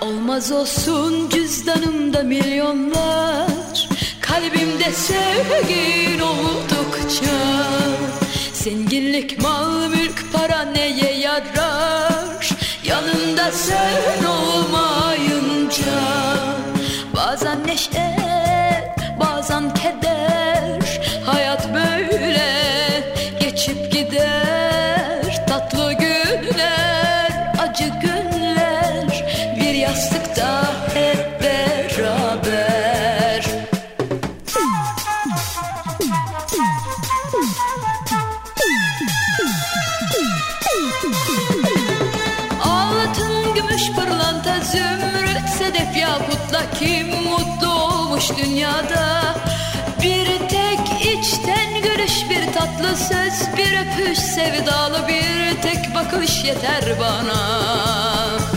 Olmaz olsun cüzdanımda milyonlar Kalbimde sevgin oldukça Zenginlik, mal, mülk, para neye yarar? Yanında sen olmayınca Bazen neşe, Altın, gümüş, pırlanta, zümrüt, sedef, yakutla kim mutlu olmuş dünyada? Bir tek içten görüş, bir tatlı söz, bir öpüş, sevdalı bir tek bakış yeter bana.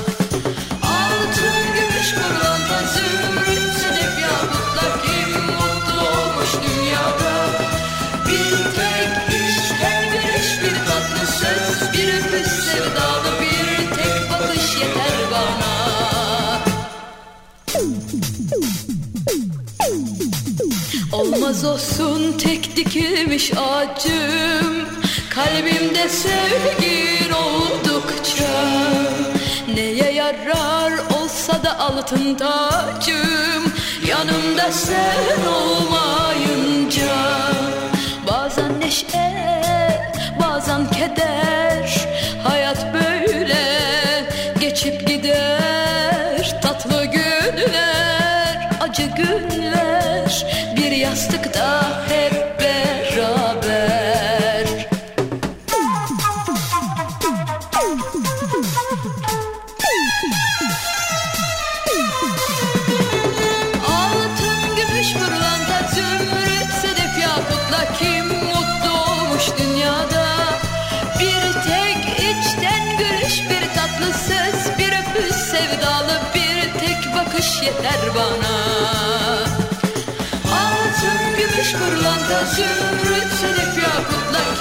Olmaz olsun tek dikilmiş ağacım Kalbimde sevgin oldukça. Neye yarar olsa da altın tacım Yanımda sen olmayınca. Bazen neşe bazen keder. Hayat böyle geçip gider. Tatlı günler acı günler Bir yastıkta hep beraber tek bakış yeter bana. Altın, gümüş, pırlanta, zümrüt, sedef, yakutla